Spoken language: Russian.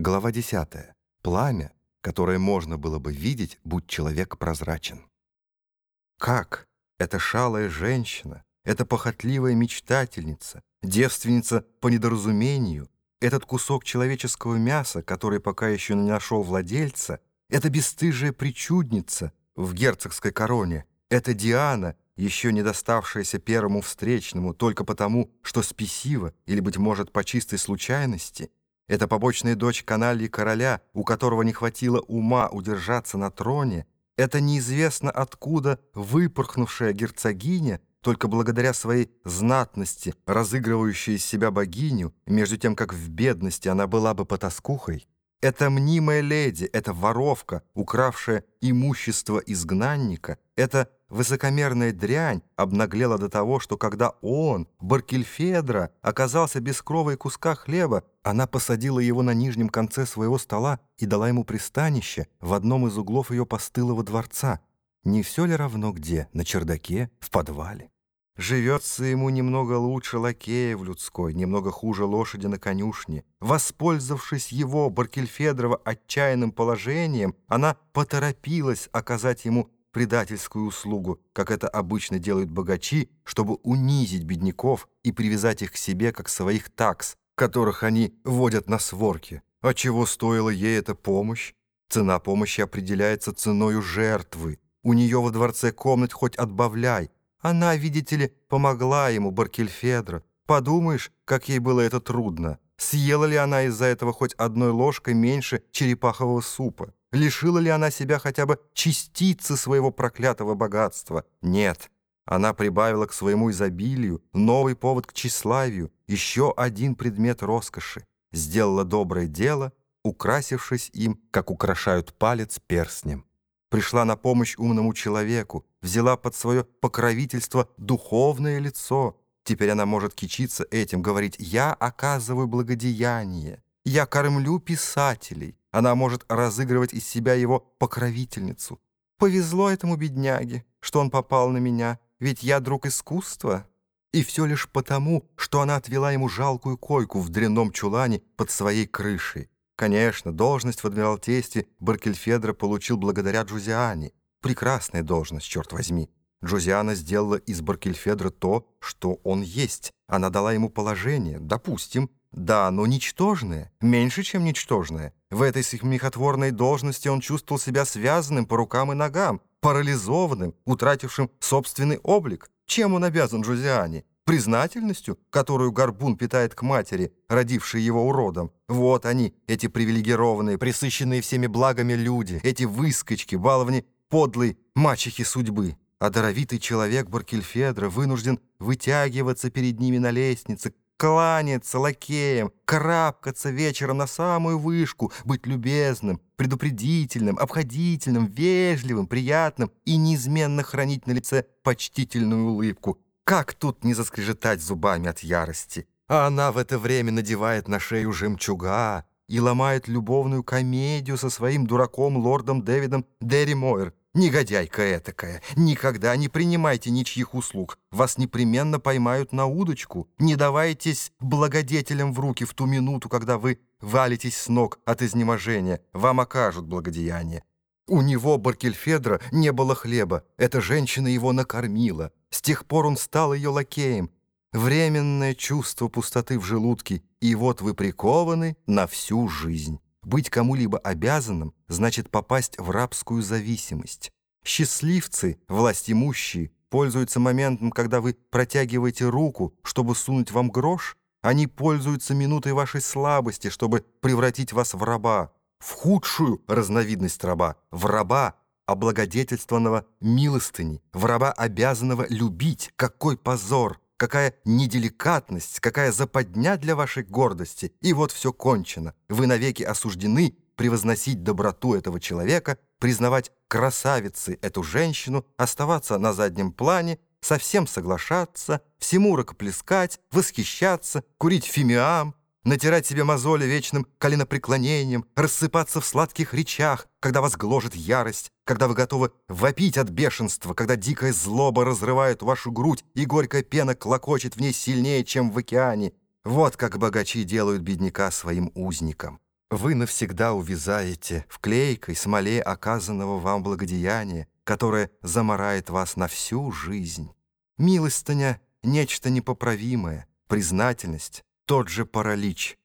Глава 10. Пламя, которое можно было бы видеть, будь человек прозрачен. Как эта шалая женщина, эта похотливая мечтательница, девственница по недоразумению, этот кусок человеческого мяса, который пока еще не нашел владельца, эта бесстыжая причудница в герцогской короне, эта Диана, еще не доставшаяся первому встречному только потому, что спесива или, быть может, по чистой случайности — это побочная дочь канальи короля, у которого не хватило ума удержаться на троне. Это неизвестно откуда выпорхнувшая герцогиня, только благодаря своей знатности, разыгрывающая из себя богиню, между тем, как в бедности она была бы потаскухой. Это мнимая леди, это воровка, укравшая имущество изгнанника, это высокомерная дрянь обнаглела до того, что когда он, Баркельфедра, оказался без крова и куска хлеба, она посадила его на нижнем конце своего стола и дала ему пристанище в одном из углов ее постылого дворца. Не все ли равно где? На чердаке? В подвале? Живется ему немного лучше лакея в людской, немного хуже лошади на конюшне. Воспользовавшись его, Баркельфедрова, отчаянным положением, она поторопилась оказать ему предательскую услугу, как это обычно делают богачи, чтобы унизить бедняков и привязать их к себе, как своих такс, которых они водят на сворке. А чего стоила ей эта помощь? Цена помощи определяется ценою жертвы. У нее во дворце комнат хоть отбавляй, она, видите ли, помогла ему, Баркельфедро. Подумаешь, как ей было это трудно. Съела ли она из-за этого хоть одной ложкой меньше черепахового супа? Лишила ли она себя хотя бы частицы своего проклятого богатства? Нет. Она прибавила к своему изобилию новый повод к тщеславию, еще один предмет роскоши. Сделала доброе дело, украсившись им, как украшают палец перстнем пришла на помощь умному человеку, взяла под свое покровительство духовное лицо. Теперь она может кичиться этим, говорить «я оказываю благодеяние», «я кормлю писателей». Она может разыгрывать из себя его покровительницу. Повезло этому бедняге, что он попал на меня, ведь я друг искусства. И все лишь потому, что она отвела ему жалкую койку в дрянном чулане под своей крышей. Конечно, должность в Адмиралтействе Баркельфедро получил благодаря Джузиане. Прекрасная должность, черт возьми. Джузиана сделала из Баркельфедра то, что он есть. Она дала ему положение, допустим. Да, но ничтожное, меньше, чем ничтожное. В этой смехотворной должности он чувствовал себя связанным по рукам и ногам, парализованным, утратившим собственный облик. Чем он обязан Джузиане? признательностью, которую Горбун питает к матери, родившей его уродом. Вот они, эти привилегированные, присыщенные всеми благами люди, эти выскочки, баловни подлой мачехи судьбы. А даровитый человек Баркельфедра вынужден вытягиваться перед ними на лестнице, кланяться лакеем, карабкаться вечером на самую вышку, быть любезным, предупредительным, обходительным, вежливым, приятным и неизменно хранить на лице почтительную улыбку. Как тут не заскрежетать зубами от ярости? А она в это время надевает на шею жемчуга и ломает любовную комедию со своим дураком лордом Дэвидом Дерри Мойер. Негодяйка этакая, никогда не принимайте ничьих услуг. Вас непременно поймают на удочку. Не давайтесь благодетелям в руки в ту минуту, когда вы валитесь с ног от изнеможения. Вам окажут благодеяние. У него, Баркельфедра, не было хлеба. Эта женщина его накормила. С тех пор он стал ее лакеем. Временное чувство пустоты в желудке, и вот вы прикованы на всю жизнь. Быть кому-либо обязанным значит попасть в рабскую зависимость. Счастливцы, власть имущие, пользуются моментом, когда вы протягиваете руку, чтобы сунуть вам грош. Они пользуются минутой вашей слабости, чтобы превратить вас в раба в худшую разновидность раба, в раба, облагодетельствованного милостыни, в раба, обязанного любить. Какой позор! Какая неделикатность, какая западня для вашей гордости. И вот все кончено. Вы навеки осуждены превозносить доброту этого человека, признавать красавицей эту женщину, оставаться на заднем плане, совсем соглашаться, всему рукоплескать, восхищаться, курить фимиам, натирать себе мозоли вечным коленопреклонением, рассыпаться в сладких речах, когда вас гложет ярость, когда вы готовы вопить от бешенства, когда дикая злоба разрывает вашу грудь и горькая пена клокочет в ней сильнее, чем в океане. Вот как богачи делают бедняка своим узником. Вы навсегда увязаете в клейкой смоле оказанного вам благодеяния, которое замарает вас на всю жизнь. Милостыня — нечто непоправимое, признательность — тот же паралич,